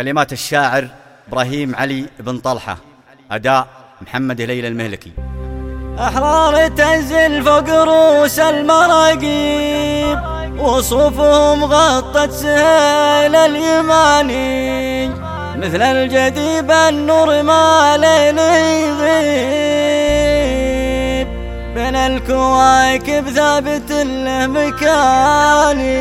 كلمات الشاعر إبراهيم علي بن طلحة أداء محمد هليل المهلكي. أحرار تنزل فوق رؤوس المراقيب وصوفهم غطت سهيل اليماني مثل الجديب النور ما ليل يغيب بين الكواكب ثابت له مكاني.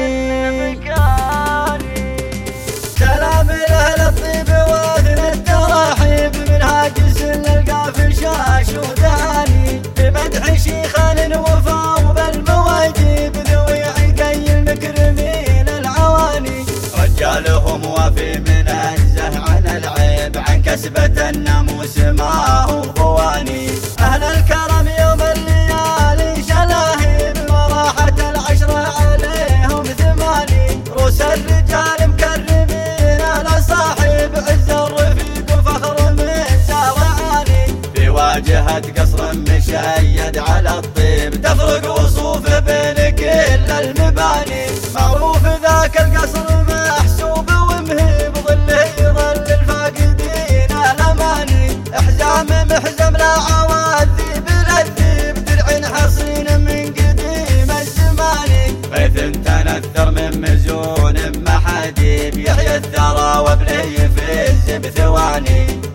كسبة الناموس ما هو خواني. أهل الكرم يوم الليالي شلاهيب وراحة العشرة عليهم ثماني روس الرجال مكرمين على صاحب عز الرفيق وفخر من زارعاني في واجهة قصر مشيد على الطيب تفرق الثرى وابنه يفز بثواني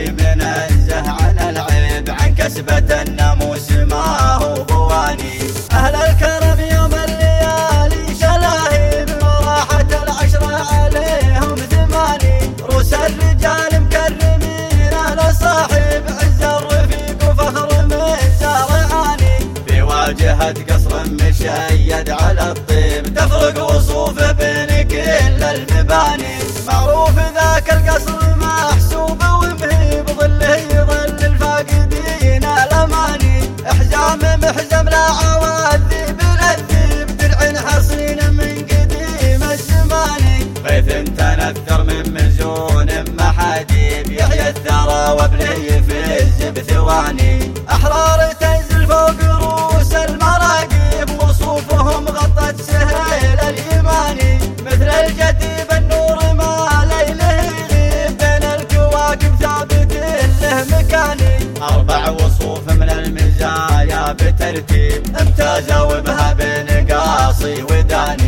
رجالهم وفي من انزه عن العيب عن كسبة الناموس ما هو بواني أهل الكرم يوم الليالي شلاهيب وراحة العشرة عليهم ثماني روس الرجال مكرمين أهل صاحب عز الرفيق وفخر من زارعاني في واجهة قصر مشيد على الطيب تفرق وصوفه بين كل المباني. معروف الزمان غيث تنثر من مزون محاديب يحيى الثرى وابنه يفز بثواني أحرار تنزل فوق رؤوس المراقيب وصوفهم غطت سهيل اليماني مثل الجديب النور ما ليله يغيب بين الكواكب ثابت له مكاني. أربع وصوف من المزايا بترتيب امتازوا بها بين قاصي وداني.